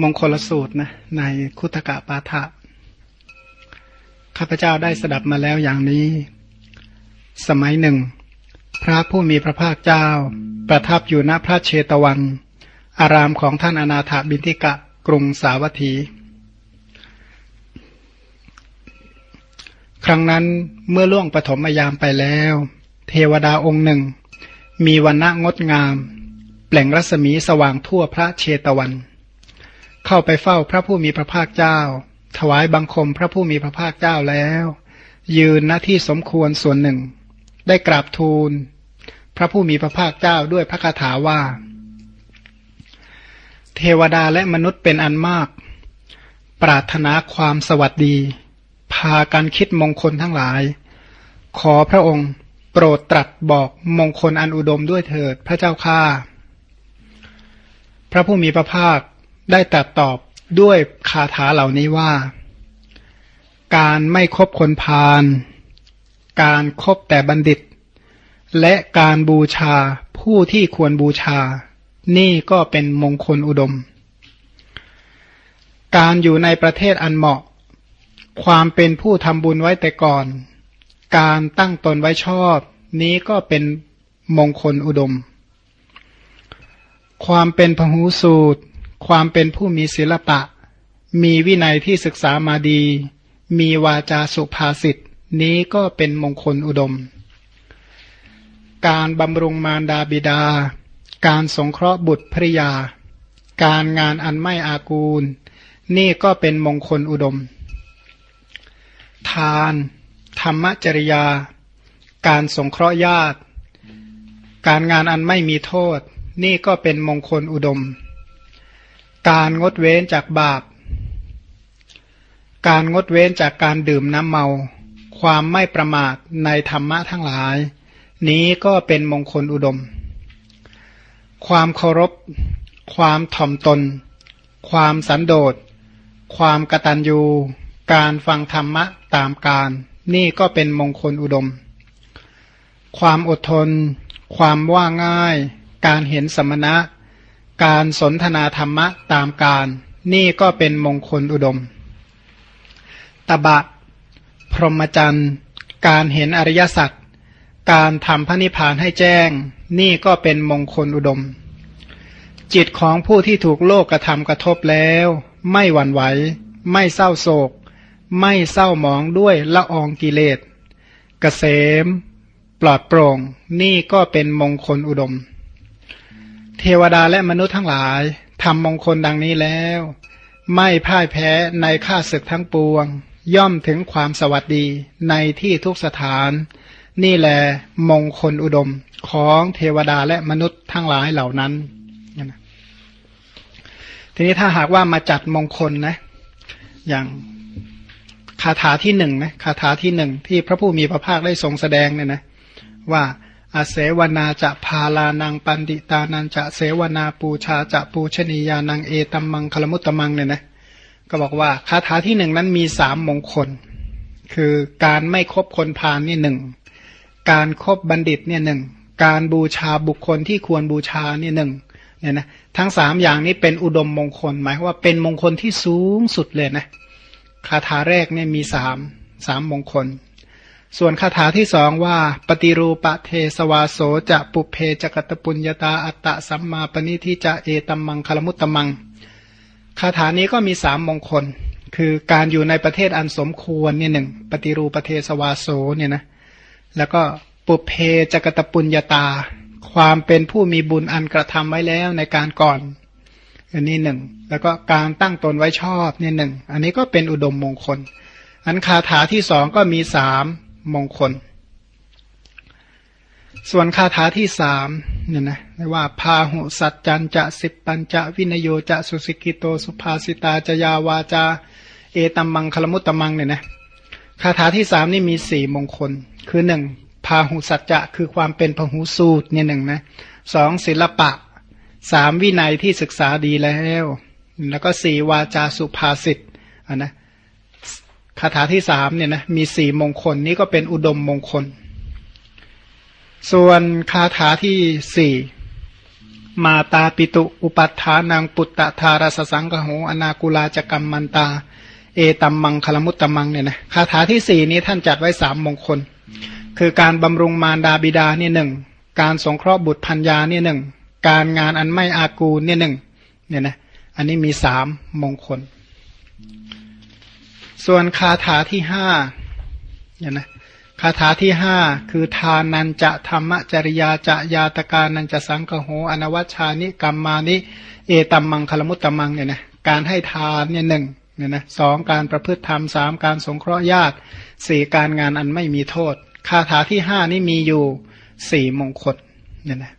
มงคลสูตรนะในคุตกะปาฐะข้าพเจ้าได้สดับมาแล้วอย่างนี้ สมัยหนึ่ง พระผู้มีพระภาคเจ้า ประทับอยู่ณพระเชตวัน อารามของท่านอนาถบินทิกะกรุงสาวัตถี ครั้งนั้นเมื่อล่วงปฐมยามไปแล้ว เทวดาองค์หนึ่ง มีวันณะงดงามเปล่งรัศมีสว่างทั่วพระเชตวัน เข้าไปเฝ้าพระผู้มีพระภาคเจ้า ถวายบังคมพระผู้มีพระภาคเจ้าแล้ว ยืนหน้าที่สมควรส่วนหนึ่ง ได้กราบทูล พระผู้มีพระภาคเจ้าด้วยพระคาถาว่า เทวดาและมนุษย์เป็นอันมาก ปรารถนาความสวัสดี พากันคิดมงคลทั้งหลาย ขอพระองค์โปรดตรัสบอกมงคลอันอุดมด้วยเถิดพระเจ้าข้าพระผู้มีพระภาค ได้ตัดตอบด้วยคาถาเหล่านี้ว่า การไม่คบคนพาลการครบแต่บัณฑิต และการบูชาผู้ที่ควรบูชา นี่ก็เป็นมงคลอุดม การอยู่ในประเทศอันเหมาะ ความเป็นผู้ทำบุญไว้แต่ก่อน การตั้งตนไว้ชอบ นี้ก็เป็นมงคลอุดม ความเป็นพหูสูตร ความเป็นผู้มีศิลปะ มีวินัยที่ศึกษามาดี มีวาจาสุภาษิตนี้ก็เป็นมงคลอุดม การบำรุงมารดาบิดา การสงเคราะห์บุตรภริยา การงานอันไม่อากูล นี่ก็เป็นมงคลอุดม ทาน ธรรมจริยา การสงเคราะห์ญาติ การงานอันไม่มีโทษ นี่ก็เป็นมงคลอุดม การงดเว้นจากบาป การงดเว้นจากการดื่มน้ำเมา ความไม่ประมาทในธรรมะทั้งหลาย นี้ก็เป็นมงคลอุดม ความเคารพ ความถ่อมตน ความสันโดษ ความกตัญญู การฟังธรรมะตามการ นี่ก็เป็นมงคลอุดม ความอดทน ความว่าง่าย การเห็นสมณะ การสนทนาธรรมะตามการ นี่ก็เป็นมงคลอุดม ตบะ พรหมจรรย์ การเห็นอริยสัจ การทำพระนิพพานให้แจ้ง นี่ก็เป็นมงคลอุดม จิตของผู้ที่ถูกโลกกระทำกระทบแล้ว ไม่หวั่นไหว ไม่เศร้าโศก ไม่เศร้าหมองด้วยละอองกิเลสเกษม ปลอดโปร่ง นี่ก็เป็นมงคลอุดม เทวดาและมนุษย์ทั้งหลายทำมงคลดังนี้แล้ว ไม่พ่ายแพ้ในข้าศึกทั้งปวง ย่อมถึงความสวัสดีในที่ทุกสถาน นี่แหละมงคลอุดมของเทวดาและมนุษย์ทั้งหลายเหล่านั้นทีนี้ถ้าหากว่ามาจัดมงคลนะ อย่างคาถาที่หนึ่งนะคาถาที่หนึ่งที่พระผู้มีพระภาคได้ทรงแสดงเนี่ยนะว่า อาเสวนาจะพาลานังปันติตานันจะเสวนาปูชาจะปูชนียานังเอตัมมังคลมุตตมังเนี่ยนะก็บอกว่าคาถาที่หนึ่งนั้นมีสามมงคล คือการไม่คบคนพาลนี่หนึ่งการครบบัณฑิตเนี่ยหนึ่งการบูชาบุคคลที่ควรบูชาเนี่ยหนึ่งเนี่ยนะทั้งสามอย่างนี้เป็นอุดมมงคล หมายว่าเป็นมงคลที่สูงสุดเลยนะคาถาแรกเนี่ยมีสามสามมงคล ส่วนคาถาที่สองว่า ปฏิรูปะเทสวาโสจะปุเพจกตปุญญาตาอัตตะสัมมาปณิทิจะเอตัมมังคลมุตตมัง คาถานี้ก็มีสามมงคล คือการอยู่ในประเทศอันสมควรเนี่ยหนึ่งปฏิรูปเทสวาโสเนี่ยนะแล้วก็ปุเพจกตปุญญาตา ความเป็นผู้มีบุญอันกระทำไว้แล้วในการก่อน อันนี้หนึ่งแล้วก็การตั้งตนไว้ชอบเนี่ยหนึ่งอันนี้ก็เป็นอุดมมงคล อันคาถาที่สองก็มีสาม มงคล ส่วนคาถาที่สามเนี่ยนะว่าพาหุสัจจันจะสิบปัญจะวินโยจะสุสิกิโตสุภาสิตาจยาวาจา เอตัมมังคลมุตตมังเนี่ยนะคาถาที่สามนี่มีสี่มงคล คือหนึ่งพาหุสัจจะคือความเป็นพหูสูตรเนี่ยหนึ่งนะสองศิลปะสามวินัยที่ศึกษาดีแล้ว แล้วก็สี่วาจาสุภาษิตอะนะ คาถาที่สามเนี่ยนะมีสี่มงคลนี้ก็เป็นอุดมมงคล ส่วนคาถาที่สี่มาตาปิตุอุปัฏฐานังปุตตะธารสสังกโหอนากุลาจกรรมมันตา เอตัมมังคลมุตตมังเนี่ยนะคาถาที่สี่นี้ท่านจัดไว้สามมงคล คือการบำรุงมารดาบิดาเนี่ยหนึ่งการสงเคราะห์บุตรพัญญาเนี่ยหนึ่งการงานอันไม่อากูเนี่ยหนึ่งเนี่ยนะอันนี้มีสามมงคล ส่วนคาถาที่ห้าเนี่ยนะคาถาที่ห้าคือทานันจะธรรมจริยาจะยาตการนันจะสังคโหอนวัชชานิกรรมมานิ เอตัมมังคลมุตตมังเนี่ยนะการให้ทานเนี่ยหนึ่งเนี่ยนะสองการประพฤติธรรมสามการสงเคราะห์ญาติสี่การงานอันไม่มีโทษ คาถาที่ห้านี่มีอยู่สี่มงคลเนี่ยนะ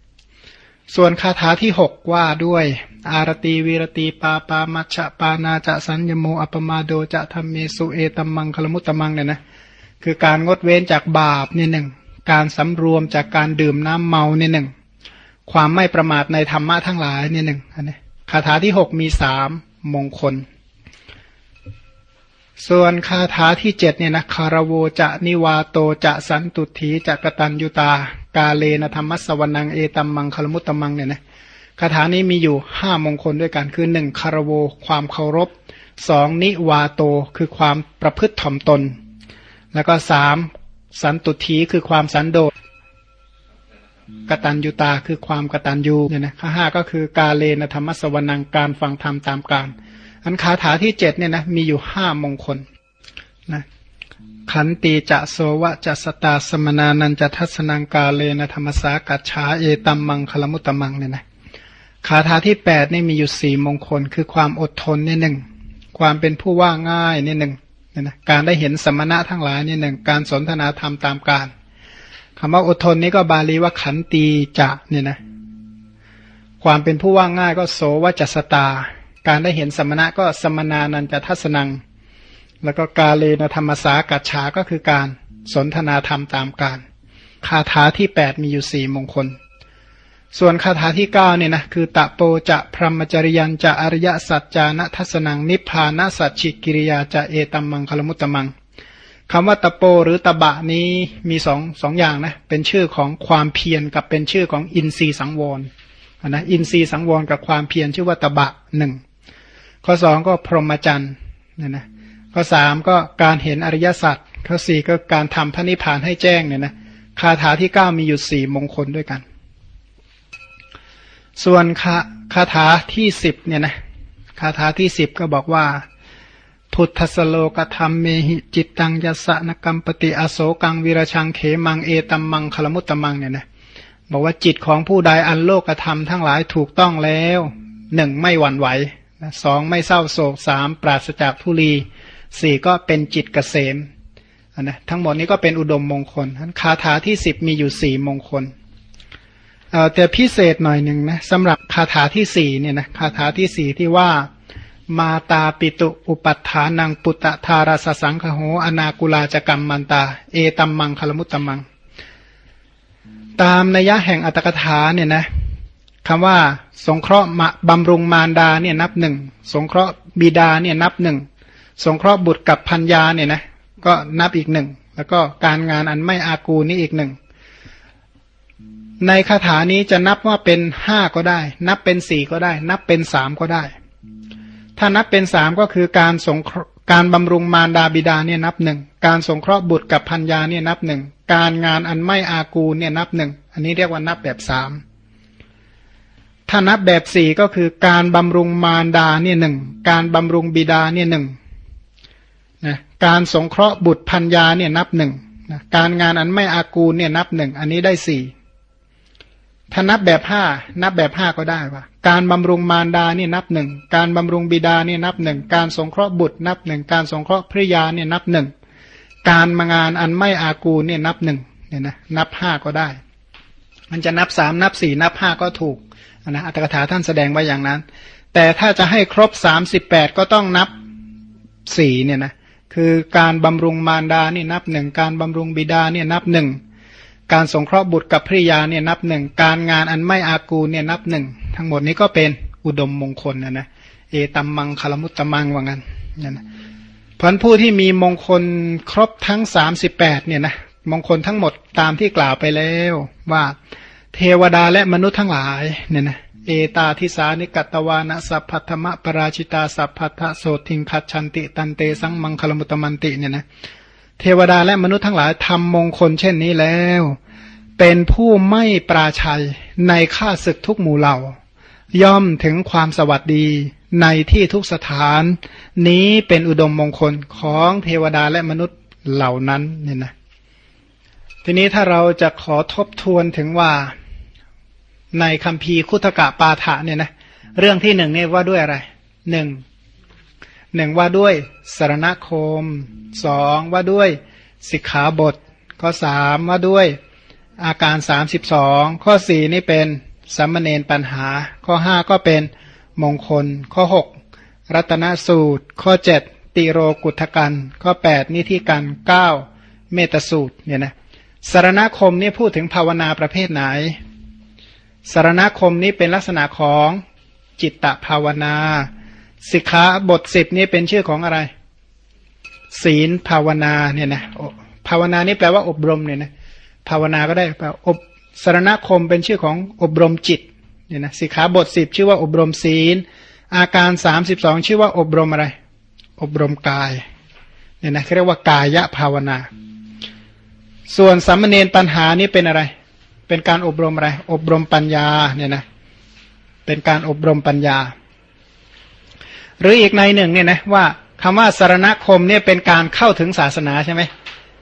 ส่วนคาถาที่หกว่าด้วย อารตีวีรตีปาปามัชฌปานาจะสัญญโมอัปมาโดจะธรรมเมสุเอตัมมังคลมุตตมังเนี่ยนะคือการงดเว้นจากบาปเนี่ยหนึ่งการสำรวมจากการดื่มน้ำเมาเนี่ยหนึ่งความไม่ประมาทในธรรมะทั้งหลายเนี่ยหนึ่งอันนี้คาถาที่หกมีสามมงคล ส่วนคาถาที่เจ็ดเนี่ยนะคารโวจะนิวาโตจะสันตุถีจะกตัญยุตา กาเลนะธรรมสวนังเอตัมมังคลมุตตมังเนี่ยนะคาถานี้มีอยู่ห้ามงคลด้วยกันคือหนึ่งคารโวความเคารพสองนิวาโตคือความประพฤติถ่อมตน แล้วก็สามสันตุถีคือความสันโดษกตัญญูตาคือความกตัญญูเนี่ยนะข้อห้าก็คือกาเลนะธรรมสวนังการฟังธรรมตามการ อันคาถาที่เจ็ดเนี่ยนะมีอยู่ห้ามงคลนะ ขันตีจะโสวะจะสตาสมนานันจะทัศนังกาเลนะธรรมสากัจฉาเอตัมมังคลมุตตมังเนี่ยนะคาถาที่แปดนี่มีอยู่สี่มงคล คือความอดทนเนี่ยหนึ่งความเป็นผู้ว่าง่ายเนี่ยหนึ่งเนี่ยนะการได้เห็นสมณะทั้งหลายเนี่ยหนึ่งการสนทนาธรรมตามการคำว่าอดทนนี้ก็บาลีว่าขันตีจะเนี่ยนะความเป็นผู้ว่าง่ายก็โสวจัสตา การได้เห็นสมณะก็สมนานันจะทัศนัง แล้วก็กาเลนธรรมสากัจฉาก็คือการสนทนาธรรมตามการ คาถาที่แปดมีอยู่สี่มงคล ส่วนคาถาที่เก้าเนี่ยนะคือตะโปจะพรหมจริยันจะอริยสัจจานะทัศนังนิพพานะสัจฉิกิริยาจะเอตัมมังคลมุตตมังคำว่าตะโปหรือตะบะนี้มีสองสองอย่างนะเป็นชื่อของความเพียรกับเป็นชื่อของอินทรีสังวรนะอินทรีสังวรกับความเพียรชื่อว่าตะบะหนึ่งข้อสองก็พรหมจรรย์เนี่ยนะ ข้อสามก็การเห็นอริยสัจข้อสี่ก็การทำพระนิพพานให้แจ้งเนี่ยนะคาถาที่เก้ามีอยู่สี่มงคลด้วยกัน ส่วนคาคาถาที่สิบเนี่ยนะคาถาที่สิบก็บอกว่าพุทธสโลกธรรมเมหิจิตตังยสะนกรรมปฏิอโศกังวิรชังเขมังเอตัมมังคลมุตตมังเนี่ยนะบอกว่าจิตของผู้ใดอันโลกธรรมทั้งหลายถูกต้องแล้วหนึ่งไม่หวั่นไหวสองไม่เศร้าโศกสามปราศจากทุลี สี่ก็เป็นจิตเกษมนะทั้งหมดนี้ก็เป็นอุดมมงคลคาถาที่สิบมีอยู่สี่มงคลแต่พิเศษหน่อยหนึ่งนะสำหรับคาถาที่สี่เนี่ยนะคาถาที่สี่ที่ว่ามาตาปิตุอุปัฏฐานังปุตตะธาราสสังคโหอนากุลาจกรรมมันตา เอตัมมังคลมุตตมัง ตามนัยะแห่งอัตกถาเนี่ยนะคำว่า สงเคราะห์บำรุงมารดาเนี่ยนับหนึ่งสงเคราะห์บิดาเนี่ยนับหนึ่ง สงเคราะห์บุตรกับพัญญาเนี่ยนะก็นับอีกหนึ่ง แล้วก็การงานอันไม่อากูนี่อีกหนึ่ง ในคาถานี้จะนับว่าเป็นห้าก็ได้ นับเป็นสี่ก็ได้ นับเป็นสามก็ได้ ถ้านับเป็นสามก็คือการสงการบำรุงมารดาบิดาเนี่ยนับหนึ่ง การสงเคราะห์บุตรกับพัญญาเนี่ยนับหนึ่ง การงานอันไม่อากูเนี่ยนับหนึ่ง อันนี้เรียกว่านับแบบสามถ้านับแบบสี่ก็คือการบำรุงมารดาเนี่ยหนึ่ง การบำรุงบิดาเนี่ยหนึ่ง นะการสงเคราะห์บุตรพัญญาเนี่ยนับหนึ่งนะการงานอันไม่อากูเนี่ยนับหนึ่งอันนี้ได้สี่ถ้านับแบบห้านับแบบห้าก็ได้ว่าการบำรุงมารดาเนี่ยนับหนึ่งการบำรุงบิดาเนี่ยนับหนึ่งการสงเคราะห์บุตรนับหนึ่งการสงเคราะห์ภริยาเนี่ยนับหนึ่งการมางานอันไม่อากูเนี่ยนับหนึ่งเนี่ยนะนับห้าก็ได้ มันจะนับสามนับสี่นับห้าก็ถูกนะอัตถกถาท่านแสดงไว้อย่างนั้น แต่ถ้าจะให้ครบสามสิบแปดก็ต้องนับสี่เนี่ยนะ คือการบำรุงมารดาเนี่ยนับหนึ่งการบำรุงบิดาเนี่ยนับหนึ่งการสงเคราะห์บุตรกับภริยาเนี่ยนับหนึ่งการงานอันไม่อากูเนี่ยนับหนึ่งทั้งหมดนี้ก็เป็นอุดมมงคลนะนะเอตัมมังคลมุตตมังว่างั้นนี่นะพันผู้ที่มีมงคลครบทั้งสามสิบแปดเนี่ยนะมงคลทั้งหมดตามที่กล่าวไปแล้วว่าเทวดาและมนุษย์ทั้งหลายเนี่ยนะ เอตาทิสานิกัตวานะสัพพัทธมะปราชิตาสัพพัทธโสทิงคัดชันติตันเตสังมังคลมุตตมันติเนี่ยนะเทวดาและมนุษย์ทั้งหลายทำมงคลเช่นนี้แล้ว เป็นผู้ไม่ปราชัยในข้าศึกทุกหมู่เหล่า ย่อมถึงความสวัสดีในที่ทุกสถาน นี้เป็นอุดมมงคลของเทวดาและมนุษย์เหล่านั้นเนี่ยนะทีนี้ถ้าเราจะขอทบทวนถึงว่า ในคำพีคุตกะปาฐะเนี่ยนะเรื่องที่หนึ่งเนี่ยว่าด้วยอะไรหนึ่งหนึ่งว่าด้วยสารณคมสองว่าด้วยสิกขาบท ข้อสามว่าด้วยอาการสามสิบสองข้อสี่นี่เป็นสัมมเนนปัญหา ข้อห้าก็เป็นมงคล ข้อหกรัตนสูตร ข้อเจ็ดติโรกุทกัน ข้อแปดนิธิกันเก้าเมตสูตรเนี่ยนะสารณคมนี่พูดถึงภาวนาประเภทไหน สารณคมนี้เป็นลักษณะของจิตตภาวนา สิกขาบทสิบนี้เป็นชื่อของอะไร ศีลภาวนาเนี่ยนะภาวนานี่แปลว่าอบรมเนี่ยนะภาวนาก็ได้แปลอบสารณคมเป็นชื่อของอบรมจิตเนี่ยนะสิกขาบทสิบชื่อว่าอบรมศีล อาการสามสิบสองชื่อว่าอบรมอะไร อบรมกายเนี่ยนะเรียกว่ากายภาวนา ส่วนสัมมเนนปัญหานี่เป็นอะไร เป็นการอบรมอะไร อบรมปัญญาเนี่ยนะ เป็นการอบรมปัญญา หรืออีกในหนึ่งเนี่ยนะว่าคำว่าสารณคมเนี่ยเป็นการเข้าถึงศาสนาใช่ไหม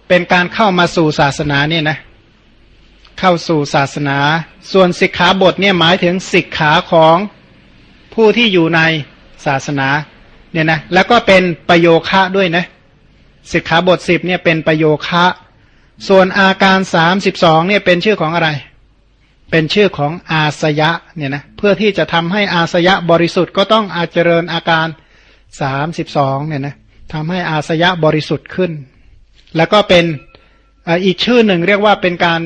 เป็นการเข้ามาสู่ศาสนาเนี่ยนะ เข้าสู่ศาสนา ส่วนสิกขาบทเนี่ยหมายถึงสิกขาของผู้ที่อยู่ในศาสนาเนี่ยนะ แล้วก็เป็นประโยคะด้วยนะ สิกขาบทสิบเนี่ยเป็นประโยคะ ส่วนอาการสามสิบสองเนี่ยเป็นชื่อของอะไร เป็นชื่อของอาสยะเนี่ยนะเพื่อที่จะทำให้อาสยะบริสุทธิ์ก็ต้องอาเจริญอาการสามสิบสองเนี่ยนะทำให้อาสยะบริสุทธิ์ขึ้น แล้วก็เป็นอีกชื่อหนึ่งเรียกว่าเป็นการ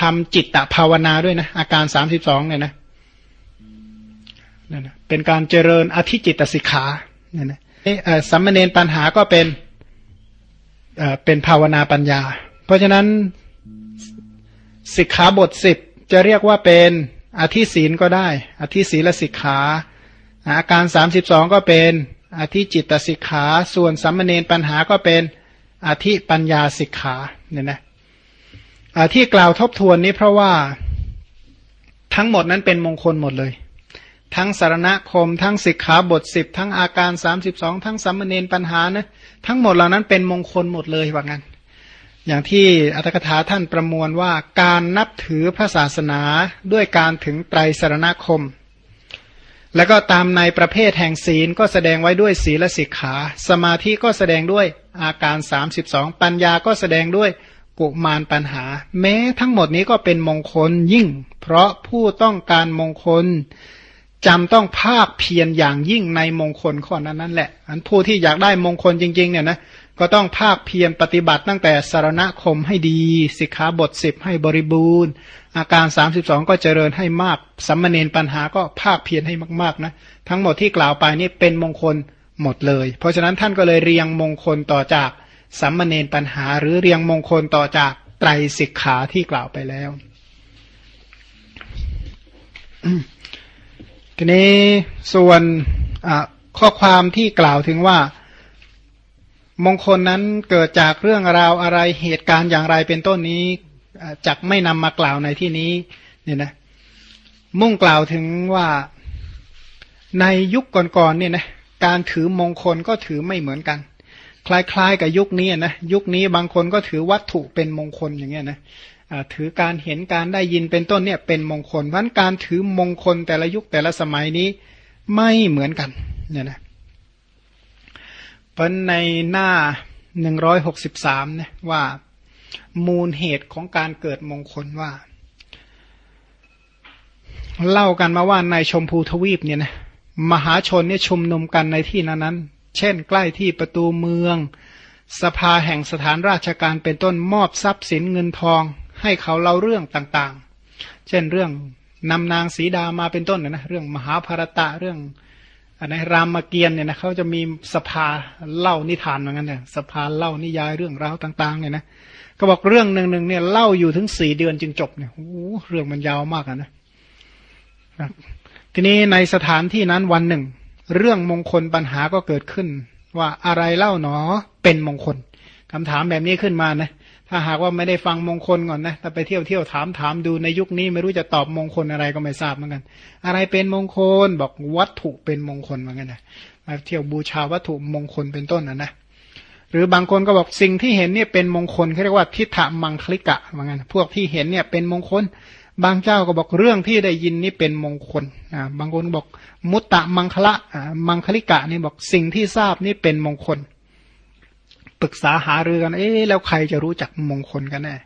ทำจิตตภาวนาด้วยนะอาการสามสิบสองเนี่ยนะนั่นนะเป็นการเจริญอธิจิตสิกขาเนี่ยนะสัมมเนนปัญหาก็เป็นเป็นภาวนาปัญญา เพราะฉะนั้นสิกขาบทสิบจะเรียกว่าเป็นอธิศีลก็ได้ อธิศีลสิกขาอาการสามสิบสองก็เป็นอธิจิตสิกขา ส่วนสัมมเนนปัญหาก็เป็นอธิปัญญาสิกขาเนี่ยนะที่กล่าวทบทวนนี้เพราะว่าทั้งหมดนั้นเป็นมงคลหมดเลย ทั้งสารณคม ทั้งสิกขาบทสิบทั้งอาการสามสิบสองทั้งสัมมเนนปัญหานะทั้งหมดเหล่านั้นเป็นมงคลหมดเลยว่างั้น อย่างที่อัตถกถาท่านประมวลว่าการนับถือพระศาสนาด้วยการถึงไตรสรณคม แล้วก็ตามในประเภทแห่งศีลก็แสดงไว้ด้วยศีลสิกขา สมาธิก็แสดงด้วยอาการ 32 ปัญญาก็แสดงด้วยกุมารปัญหา แม้ทั้งหมดนี้ก็เป็นมงคลยิ่ง เพราะผู้ต้องการมงคลจำต้องภาคเพียรอย่างยิ่งในมงคลข้อนั้นนั่นแหละ อันผู้ที่อยากได้มงคลจริง ๆ เนี่ยนะ ก็ต้องภาคเพียรปฏิบัติตั้งแต่สารณคมให้ดี สิกขาบทสิบให้บริบูรณ์ อาการสามสิบสองก็เจริญให้มากสัมมเนนปัญหาก็ภาคเพียรให้มากๆนะทั้งหมดที่กล่าวไปนี่เป็นมงคลหมดเลย เพราะฉะนั้นท่านก็เลยเรียงมงคลต่อจากสัมมเนนปัญหา หรือเรียงมงคลต่อจากไตรสิกขาที่กล่าวไปแล้ว ทีนี้ส่วนข้อความที่กล่าวถึงว่า มงคลนั้นเกิดจากเรื่องราวอะไรเหตุการณ์อย่างไรเป็นต้นนี้จักไม่นำมากล่าวในที่นี้เนี่ยนะ มุ่งกล่าวถึงว่าในยุคก่อนๆเนี่ยนะการถือมงคลก็ถือไม่เหมือนกัน คล้ายๆ กับยุคนี้นะยุคนี้บางคนก็ถือวัตถุเป็นมงคลอย่างเงี้ยนะถือการเห็นการได้ยินเป็นต้นเนี่ยเป็นมงคลเพราะการถือมงคลแต่ละยุคแต่ละสมัยนี้ไม่เหมือนกันเนี่ยนะ ราะในหน้าหนึ่งร้อยหกสิบสามเนี่ยว่ามูลเหตุของการเกิดมงคลว่า เล่ากันมาว่าในชมพูทวีปเนี่ยนะมหาชนเนี่ยชุมนุมกันในที่นั้นนั้นเช่น ใกล้ที่ประตูเมือง สภาแห่งสถานราชการเป็นต้นมอบทรัพย์สินเงินทอง ให้เขาเล่าเรื่องต่างๆ เช่นเรื่องนำนางสีดามาเป็นต้นนะนะเรื่องมหาภารตะเรื่อง อันนี้รามเกียรติเนี่ยนะเขาจะมีสภาเล่านิทานเหมือนกันเนี่ยสภาเล่านิยายเรื่องราวต่าง ๆ เนี่ยนะก็บอกเรื่องหนึ่งหนึ่งเนี่ยเล่าอยู่ถึงสี่เดือนจึงจบเนี่ยโอ้เรื่องมันยาวมากนะทีนี้ในสถานที่นั้นวันหนึ่ง เรื่องมงคลปัญหาก็เกิดขึ้น ว่าอะไรเล่าหนอเป็นมงคลคำถามแบบนี้ขึ้นมานะ ถ้าหากว่าไม่ได้ฟังมงคลก่อนนะถ้าไปเที่ยวเที่ยวถามถามดูในยุคนี้ไม่รู้จะตอบมงคลอะไรก็ไม่ทราบเหมือนกัน อะไรเป็นมงคลบอกวัตถุเป็นมงคลเหมือนกันนะมาเที่ยวบูชาวัตถุมงคลเป็นต้นนะนะหรือบางคนก็บอกสิ่งที่เห็นเนี่ยเป็นมงคลเขาเรียกว่าทิฏฐมังคลิกะเหมือนกันพวกที่เห็นเนี่ยเป็นมงคล บางเจ้าก็บอกเรื่องที่ได้ยินนี่เป็นมงคลอ่าบางคนบอกมุตตะมังคละอ่ามังคลิกะนี่บอกสิ่งที่ทราบนี่เป็นมงคล ปรึกษาหารือกัน เอ๊ะแล้วใครจะรู้จักมงคลกันแน่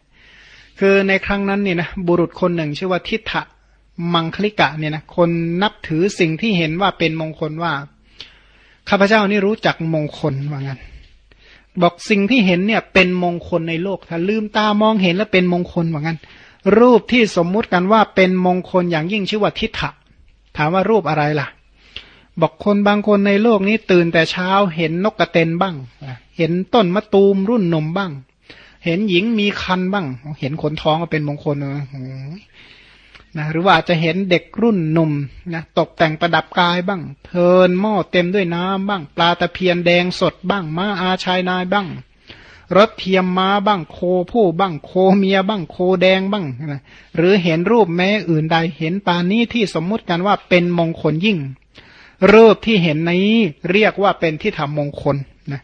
คือในครั้งนั้นเนี่ยนะบุรุษคนหนึ่งชื่อว่าทิฏฐมังคลิกะเนี่ยนะคนนับถือสิ่งที่เห็นว่าเป็นมงคลว่าข้าพเจ้านี่รู้จักมงคลว่างั้น บอกสิ่งที่เห็นเนี่ยเป็นมงคลในโลก ถ้าลืมตามองเห็นแล้วเป็นมงคลว่างั้น รูปที่สมมุติกันว่าเป็นมงคลอย่างยิ่งชื่อว่าทิฏฐะถามว่ารูปอะไรล่ะ บอกคนบางคนในโลกนี้ตื่นแต่เช้าเห็นนกกระเตนบ้าง เห็นต้นมะตูมรุ่นนมบ้าง เห็นหญิงมีคันบ้าง เห็นขนท้องก็เป็นมงคลเลยนะหรือว่าจะเห็นเด็กรุ่นหนุ่มนะตกแต่งประดับกายบ้าง เพลินหม้อเต็มด้วยน้ำบ้าง ปลาตะเพียนแดงสดบ้าง ม้าอาชายนายบ้าง รถเทียมม้าบ้าง โคผู้บ้าง โคเมียบ้าง โคแดงบ้างนะหรือเห็นรูปแม้อื่นใด เห็นปานี้ที่สมมุติกันว่าเป็นมงคลยิ่ง รูปที่เห็นนี้เรียกว่าเป็นที่ทำมงคลนะ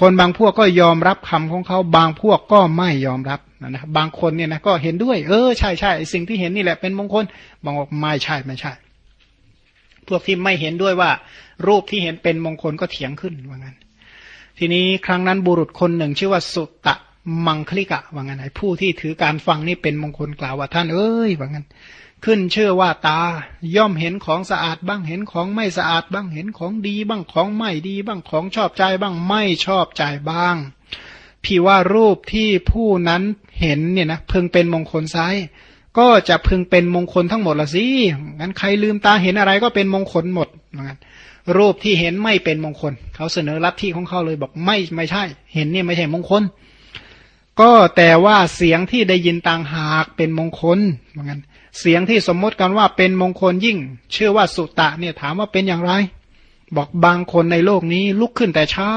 คนบางพวกก็ยอมรับคำของเขาบางพวกก็ไม่ยอมรับนะบางคนเนี่ยนะก็เห็นด้วย เออใช่ใช่สิ่งที่เห็นนี่แหละเป็นมงคล บางบอกไม่ใช่ไม่ใช่ พวกที่ไม่เห็นด้วยว่า รูปที่เห็นเป็นมงคลก็เถียงขึ้นว่างั้น ทีนี้ครั้งนั้นบุรุษคนหนึ่งชื่อว่าสุตตะมังคลิกะว่างั้นไอ้ผู้ที่ถือการฟังนี่เป็นมงคลกล่าวว่าท่านเอ้ยว่างั้น ขึ้นเชื่อว่าตา ย่อมเห็นของสะอาดบ้างเห็นของไม่สะอาดบ้างเห็นของดีบ้างของไม่ดีบ้างของชอบใจบ้างไม่ชอบใจบ้าง พี่ว่ารูปที่ผู้นั้นเห็นเนี่ยนะพึงเป็นมงคลไซก็จะพึงเป็นมงคลทั้งหมดละสิงั้นใครลืมตาเห็นอะไรก็เป็นมงคลหมดงั้นรูปที่เห็นไม่เป็นมงคล เขาเสนอรับที่ของเขาเลยบอกไม่ไม่ใช่ เห็นเนี่ยไม่ใช่มงคล ก็แต่ว่าเสียงที่ได้ยินต่างหากเป็นมงคลเหมือนกัน เสียงที่สมมติกันว่าเป็นมงคลยิ่งเชื่อว่าสุตะเนี่ยถามว่าเป็นอย่างไร บอกบางคนในโลกนี้ลุกขึ้นแต่เช้า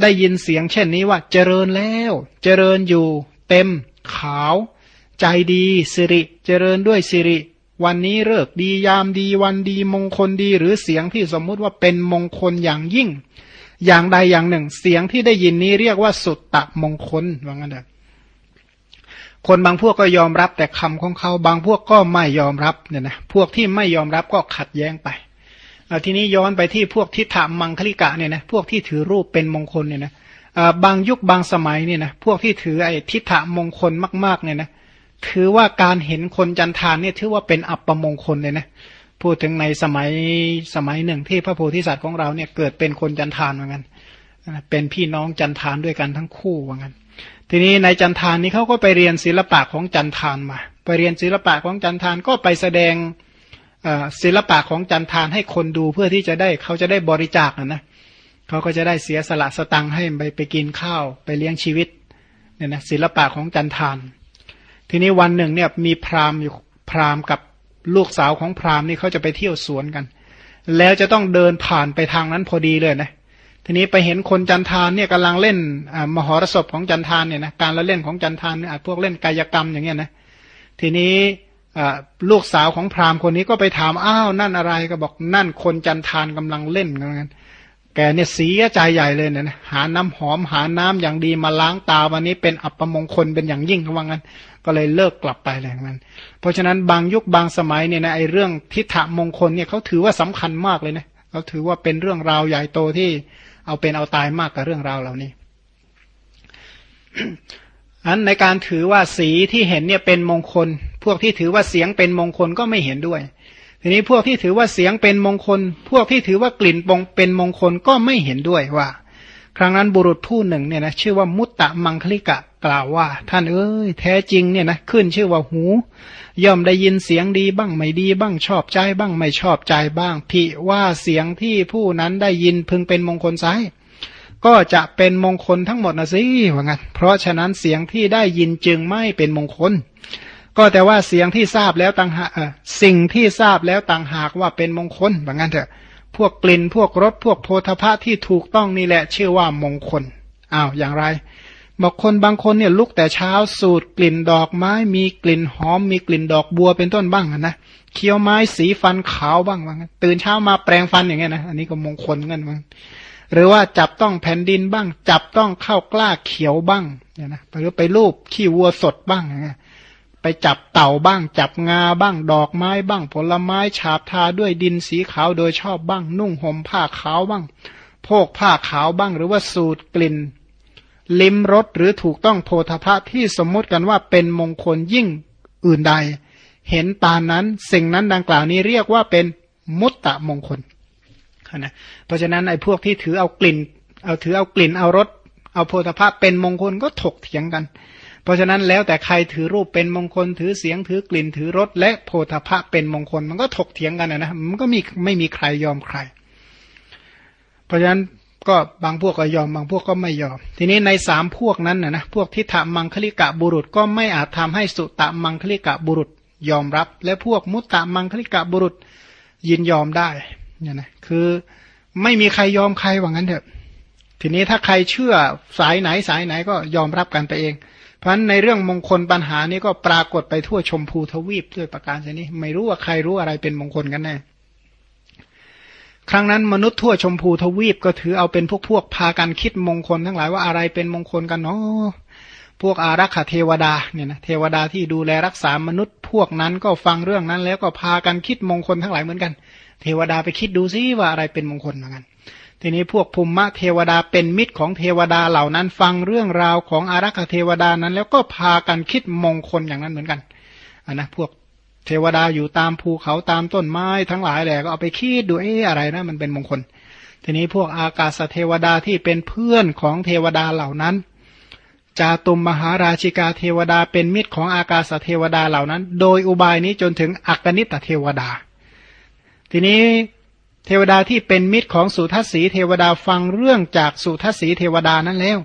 ได้ยินเสียงเช่นนี้ว่าเจริญแล้ว เจริญอยู่ เต็ม ขาว ใจดีสิริ เจริญด้วยสิริ วันนี้เลิกดียามดีวันดีมงคลดี หรือเสียงที่สมมุติว่าเป็นมงคลอย่างยิ่ง อย่างใดอย่างหนึ่ง เสียงที่ได้ยินนี้เรียกว่าสุตตะมงคลว่างั้นเถอะ คนบางพวกก็ยอมรับแต่คำของเขาบางพวกก็ไม่ยอมรับเนี่ยนะพวกที่ไม่ยอมรับก็ขัดแย้งไปเอาทีนี้ย้อนไปที่พวกทิฏฐามังคลิกะเนี่ยนะพวกที่ถือรูปเป็นมงคลเนี่ยนะบางยุคบางสมัยเนี่ยนะพวกที่ถือไอ้ทิฏฐามงคลมาก ๆเนี่ยนะถือว่าการเห็นคนจันทานเนี่ยถือว่าเป็นอัปมงคลเลยนะพูดถึงในสมัยสมัยหนึ่งที่พระโพธิสัตว์ของเราเนี่ยเกิดเป็นคนจันทานเหมือนกันเป็นพี่น้องจันทานด้วยกันทั้งคู่เหมือนกัน ทีนี้ในจันทานนี้เขาก็ไปเรียนศิลปะของจันทานมา ไปเรียนศิลปะของจันทานก็ไปแสดงศิลปะของจันทานให้คนดูเพื่อที่จะได้เขาจะได้บริจาคนะนะเขาก็จะได้เสียสละสตังค์ให้ไปไปกินข้าวไปเลี้ยงชีวิตเนี่ยนะศิลปะของจันทาน ทีนี้วันหนึ่งเนี่ยมีพราหมณ์อยู่พราหมณ์กับลูกสาวของพราหมณ์นี่เขาจะไปเที่ยวสวนกัน แล้วจะต้องเดินผ่านไปทางนั้นพอดีเลยนะ ทีนี้ไปเห็นคนจันทานเนี่ยกำลังเล่นมหรสพของจันทานเนี่ยนะการละเล่นของจันทานเนี่ยพวกเล่นกายกรรมอย่างเงี้ยนะทีนี้ลูกสาวของพราหมณ์คนนี้ก็ไปถามอ้าวนั่นอะไรก็บอกนั่นคนจันทานกำลังเล่นกันแกเนี่ยเสียใจใหญ่เลยเนี่ยหาน้ำหอมหาน้ำอย่างดีมาล้างตาวันนี้เป็นอัปมงคลเป็นอย่างยิ่งเขาว่างั้น ก็เลยเลิกกลับไปเลยมันเพราะฉะนั้นบางยุคบางสมัยเนี่ยนะไอเรื่องทิฏฐมงคลเนี่ยเขาถือว่าสำคัญมากเลยนะเขาถือว่าเป็นเรื่องราวใหญ่โตที่ เอาเป็นเอาตายมากกับเรื่องราวเหล่านี้อันในการถือว่าสีที่เห็นเนี่ยเป็นมงคล พวกที่ถือว่าเสียงเป็นมงคลก็ไม่เห็นด้วย ทีนี้พวกที่ถือว่าเสียงเป็นมงคล พวกที่ถือว่ากลิ่นปงเป็นมงคลก็ไม่เห็นด้วยว่า ครั้งนั้นบุรุษผู้หนึ่งเนี่ยนะชื่อว่ามุตตะมังคลิกะ กล่าวว่า ท่านเอ้ยแท้จริงเนี่ยนะขึ้นชื่อว่าหู ย่อมได้ยินเสียงดีบ้างไม่ดีบ้างชอบใจบ้างไม่ชอบใจบ้างพิว่าเสียงที่ผู้นั้นได้ยินพึงเป็นมงคลไซก็จะเป็นมงคลทั้งหมดนะสิว่างั้นเพราะฉะนั้นเสียงที่ได้ยินจึงไม่เป็นมงคล ก็แต่ว่าเสียงที่ทราบแล้วต่างหากสิ่งที่ทราบแล้วต่างหากว่าเป็นมงคลแบบนั้นเถอะ พวกกลิ่นพวกรสพวกโพธภะที่ถูกต้องนี่แหละชื่อว่ามงคลอ้าวอย่างไร บอกคนบางคนเนี่ยลุกแต่เช้าสูดกลิ่นดอกไม้ มีกลิ่นหอม มีกลิ่นดอกบัวเป็นต้นบ้างนะเคี้ยวไม้สีฟันขาวบ้างบ้างตื่นเช้ามาแปรงฟันอย่างเงี้ยนะอันนี้ก็มงคลเงินบ้างหรือว่าจับต้องแผ่นดินบ้าง จับต้องข้าวกล้าเขียวบ้างเนี่ยนะหรือไปรูปขี้วัวสดบ้างอย่างเงี้ยไปจับเต่าบ้าง จับงาบ้าง ดอกไม้บ้าง ผลไม้ฉาบทาด้วยดินสีขาวโดยชอบบ้าง นุ่งห่มผ้าขาวบ้างโพกผ้าขาวบ้าง หรือว่าสูดกลิ่น ลิ้มรสหรือถูกต้องโพธพะที่สมมติกันว่าเป็นมงคลยิ่งอื่นใด เห็นปานนั้นสิ่งนั้นดังกล่าวนี้เรียกว่าเป็นมุตตะมงคลนะเพราะฉะนั้นไอ้พวกที่ถือเอากลิ่น เอาถือเอากลิ่นเอารสเอาโพธพะเป็นมงคลก็ถกเถียงกัน เพราะฉะนั้นแล้วแต่ใครถือรูปเป็นมงคล ถือเสียงถือกลิ่นถือรสและโพธพะเป็นมงคล มันก็ถกเถียงกันนะมันก็มีไม่มีใครยอมใคร เพราะฉะนั้น ก็บางพวกก็ยอมบางพวกก็ไม่ยอม ทีนี้ในสามพวกนั้นนะนะพวกทิฏฐมังคลิกะบุรุษก็ไม่อาจทำให้สุตะมังคลิกะบุรุษยอมรับ และพวกมุตตะมังคลิกะบุรุษยินยอมได้เนี่ยนะคือไม่มีใครยอมใครว่างั้นเถอะทีนี้ถ้าใครเชื่อสายไหนสายไหนก็ยอมรับกันไปเอง เพราะฉะนั้นในเรื่องมงคลปัญหานี้ก็ปรากฏไปทั่วชมพูทวีปด้วยประการชนี้ไม่รู้ว่าใครรู้อะไรเป็นมงคลกันแน่ ครั้งนั้นมนุษย์ทั่วชมพูทวีปก็ถือเอาเป็นพวกพวกพากันคิดมงคลทั้งหลายว่าอะไรเป็นมงคลกันเนาะพวกอารักขาเทวดาเนี่ยนะเทวดาที่ดูแลรักษามนุษย์พวกนั้นก็ฟังเรื่องนั้น แล้วก็พากันคิดมงคลทั้งหลายเหมือนกัน เทวดาไปคิดดูซิว่าอะไรเป็นมงคลเหมือนกัน ทีนี้พวกภูมิเทวดาเป็นมิตรของเทวดาเหล่านั้น ฟังเรื่องราวของอารักขาเทวดานั้น แล้วก็พากันคิดมงคลอย่างนั้นเหมือนกันอันนะพวก เทวดาอยู่ตามภูเขาตามต้นไม้ทั้งหลายแหละก็เอาไปคิดดูเอ๊ะอะไรนะมันเป็นมงคล ทีนี้พวกอากาศเทวดาที่เป็นเพื่อนของเทวดาเหล่านั้น จาตุมมหาราชิกาเทวดาเป็นมิตรของอากาศเทวดาเหล่านั้น โดยอุบายนี้จนถึงอักนิตเทวดา ทีนี้เทวดาที่เป็นมิตรของสุทัศสีเทวดาฟังเรื่องจากสุทัศสีเทวดานั้นแล้ว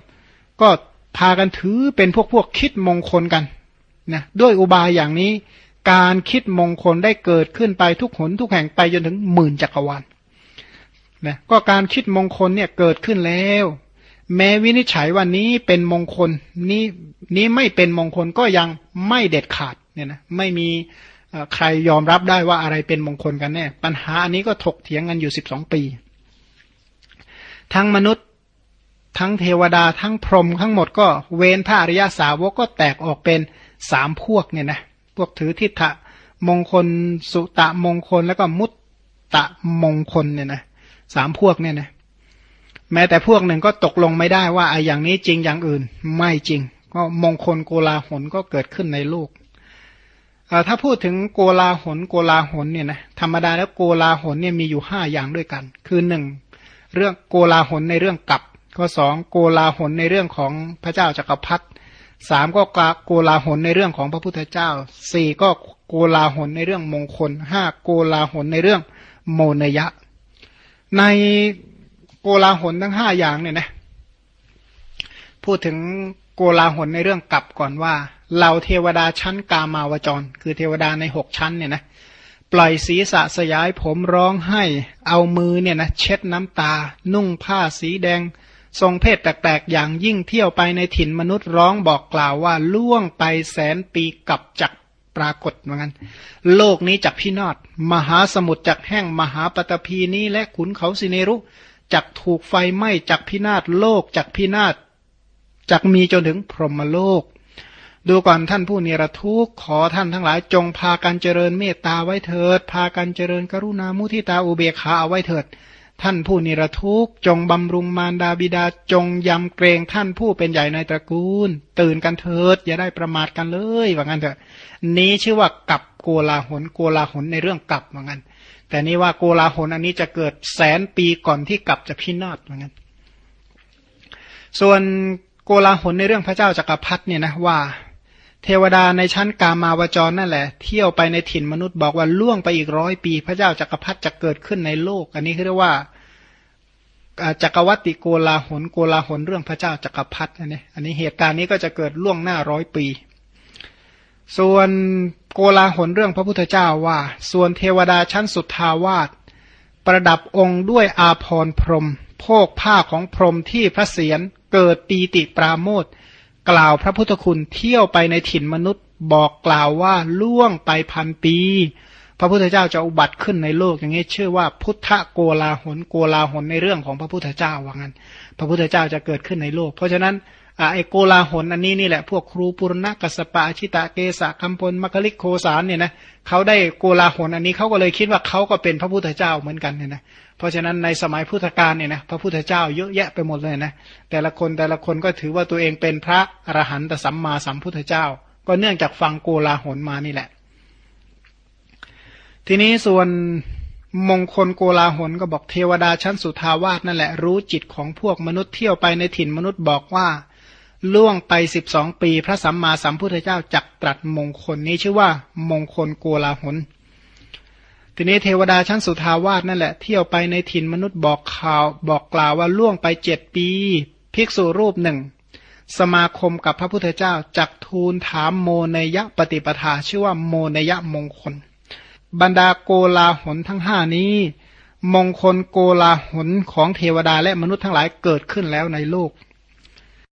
ก็พากันถือเป็นพวกพวกคิดมงคลกันนะด้วยอุบายอย่างนี้ การคิดมงคลได้เกิดขึ้นไปทุกหนทุกแห่งไปจนถึงหมื่นจักรวาลนะก็การคิดมงคลเนี่ยเกิดขึ้นแล้ว แม้วินิจฉัยว่านี้เป็นมงคลนี้นี้ไม่เป็นมงคลก็ยังไม่เด็ดขาดเนี่ยนะไม่มีใครยอมรับได้ว่าอะไรเป็นมงคลกันแน่ปัญหาอันนี้ก็ถกเถียงกันอยู่สิบสองปี ทั้งมนุษย์ทั้งเทวดาทั้งพรหมทั้งหมดก็เว้นพระอริยาสาวกก็แตกออกเป็นสามพวกเนี่ยนะ พวกถือทิฏฐะมงคล สุตะมงคล แล้วก็มุตตะมงคลเนี่ยนะสามพวกเนี่ยนะแม้แต่พวกหนึ่งก็ตกลงไม่ได้ว่าไอ้อย่างนี้จริงอย่างอื่น ไม่จริง ก็มงคลโกลาหลก็เกิดขึ้นในโลกถ้าพูดถึงโกลาหลโกลาหลเนี่ยนะธรรมดาแล้วโกลาหลเนี่ยมีอยู่ห้าอย่างด้วยกัน คือหนึ่งเรื่องโกลาหลในเรื่องกับข้อสองโกลาหลในเรื่องของพระเจ้าจักรพรรดิ สามก็โกลาหลในเรื่องของพระพุทธเจ้าสี่ก็โกลาหลในเรื่องมงคลห้าโกลาหลในเรื่องโมนยะ ในโกลาหลทั้งห้าอย่างเนี่ยนะพูดถึงโกลาหลในเรื่องกลับก่อนว่าเราเทวดาชั้นกามาวจร คือเทวดาในหกชั้นเนี่ยนะปล่อยศีรษะสยายผมร้องให้เอามือเนี่ยนะเช็ดน้ำตา นุ่งผ้าสีแดง ทรงเพศแปลกๆอย่างยิ่งเที่ยวไปในถิ่นมนุษย์ร้องบอกกล่าวว่าล่วงไปแสนปีกับจักปรากฏเหมือนกันโลกนี้จักพินาศมหาสมุทรจักแห้งมหาปตพีนี้และขุนเขาสิเนรุจักถูกไฟไหม้จักพินาศโลกจักพินาศจักมีจนถึงพรหมโลก ดูก่อนท่านผู้เนรทุกข์ขอท่านทั้งหลายจงพากันเจริญเมตตาไว้เถิด พากันเจริญกรุณามุทิตาอุเบกขาเอาไว้เถิด ท่านผู้นิรทุกจงบำรุงมารดาบิดาจงยำเกรงท่านผู้เป็นใหญ่ในตระกูล ตื่นกันเถิด อย่าได้ประมาทกันเลยว่างั้นเถอะ นี้ชื่อว่ากับโกลาหลโกลาหลในเรื่องกับว่างั้น แต่นี้ว่าโกลาหลอันนี้จะเกิดแสนปีก่อนที่กับจะพินาศว่างั้น ส่วนโกลาหลในเรื่องพระเจ้าจักรพรรดิเนี่ยนะว่า เทวดาในชั้นกามาวจรนั่นแหละ เที่ยวไปในถิ่นมนุษย์บอกว่าล่วงไปอีกร้อยปี พระเจ้าจักรพรรดิจะเกิดขึ้นในโลก อันนี้เรียกว่าจักรวัติโกลาหลโกลาหลเรื่องพระเจ้าจักรพรรดิอันนี้อันนี้เหตุการณ์นี้ก็จะเกิดล่วงหน้าร้อยปี ส่วนโกลาหลเรื่องพระพุทธเจ้าว่า ส่วนเทวดาชั้นสุดทาวาสประดับองค์ด้วยอาพรพรมโพกผ้าของพรมที่พระเศียรเกิดปีติปราโมท กล่าวพระพุทธคุณเที่ยวไปในถิ่นมนุษย์บอกกล่าวว่าล่วงไปพันปี พระพุทธเจ้าจะอุบัติขึ้นในโลกอย่างนี้ชื่อว่าพุทธโกลาหลโกลาหลในเรื่องของพระพุทธเจ้าว่างั้น พระพุทธเจ้าจะเกิดขึ้นในโลก เพราะฉะนั้นไอโกลาหลอันนี้นี่แหละพวกครูปุรณกัสปะชิตะเกสะคัมพลมัคคิลิกโคสารเนี่ยนะเขาได้โกลาหลอันนี้เขาก็เลยคิดว่าเขาก็เป็นพระพุทธเจ้าเหมือนกันเนี่ยนะ เพราะฉะนั้นในสมัยพุทธกาลเนี่ยนะพระพุทธเจ้าเยอะแยะไปหมดเลยนะแต่ละคนแต่ละคนก็ถือว่าตัวเองเป็นพระอรหันตสัมมาสัมพุทธเจ้า ก็เนื่องจากฟังโกลาหลมานี่แหละ ทีนี้ส่วนมงคลโกลาหลก็บอกเทวดาชั้นสุทาวาสนั่นแหละรู้จิตของพวกมนุษย์เที่ยวไปในถิ่นมนุษย์บอกว่าล่วงไปสิบสองปี พระสัมมาสัมพุทธเจ้าจักตรัสมงคลนี้ชื่อว่า มงคลโกลาหล ทีนี้เทวดาชั้นสุทาวาสนั่นแหละเที่ยวไปในถิ่นมนุษย์บอกข่าวบอกกล่าวว่าล่วงไปเจ็ดปี ภิกษุรูปหนึ่ง สมาคมกับพระพุทธเจ้าจักทูลถามโมเนยะปฏิปทา ชื่อว่าโมเนยะมงคล บรรดาโกลาหลทั้งห้านี้ มงคลโกลาหลของเทวดาและมนุษย์ทั้งหลายเกิดขึ้นแล้วในโลก